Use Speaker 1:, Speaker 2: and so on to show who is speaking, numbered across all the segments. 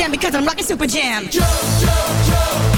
Speaker 1: down
Speaker 2: because I'm rocking Super Jam.
Speaker 1: Joe, Joe,
Speaker 3: Joe.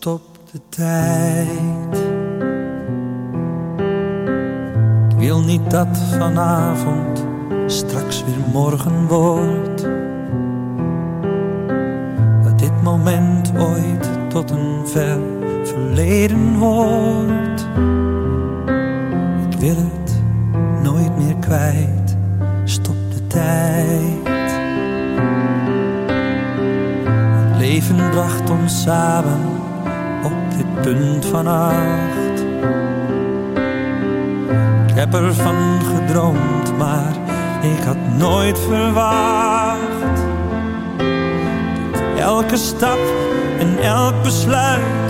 Speaker 4: Stop de tijd. Ik wil niet dat vanavond straks weer morgen wordt. Dat dit moment ooit tot een ver verleden wordt. Ik wil het nooit meer kwijt. Stop de tijd. Het leven bracht ons samen op dit punt van acht. Ik heb ervan gedroomd, maar ik had nooit verwacht. Elke stap en elk besluit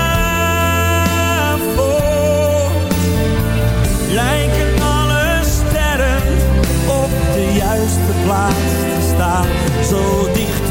Speaker 4: plaats te staan, zo dicht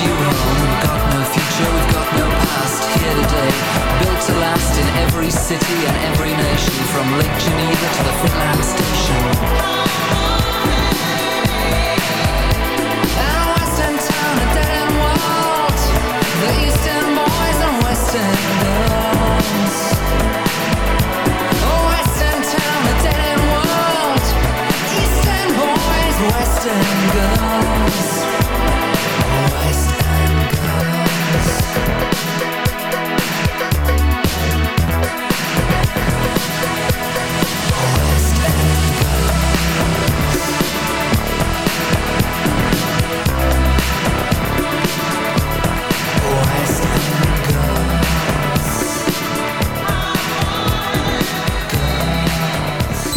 Speaker 5: you. We've got no future, we've got no past. Here today, built to last in every city and every nation, from Lake Geneva to the Finland station. Town, dead end world. The boys and western girls. Town, dead end world. Boys, western girls.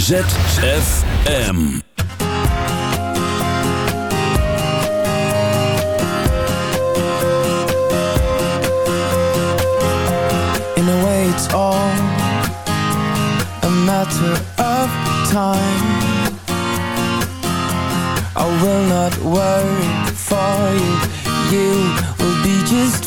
Speaker 3: ZFM.
Speaker 6: In a way it's all a matter of time I will not worry for you You will be just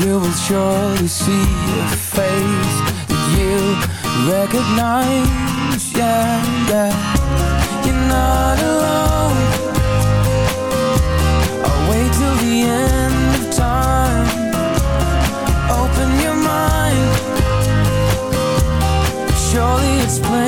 Speaker 6: You will surely see a face That you recognize. Yeah, yeah. You're not alone. I'll wait till the end of time. Open your mind. Surely it's plain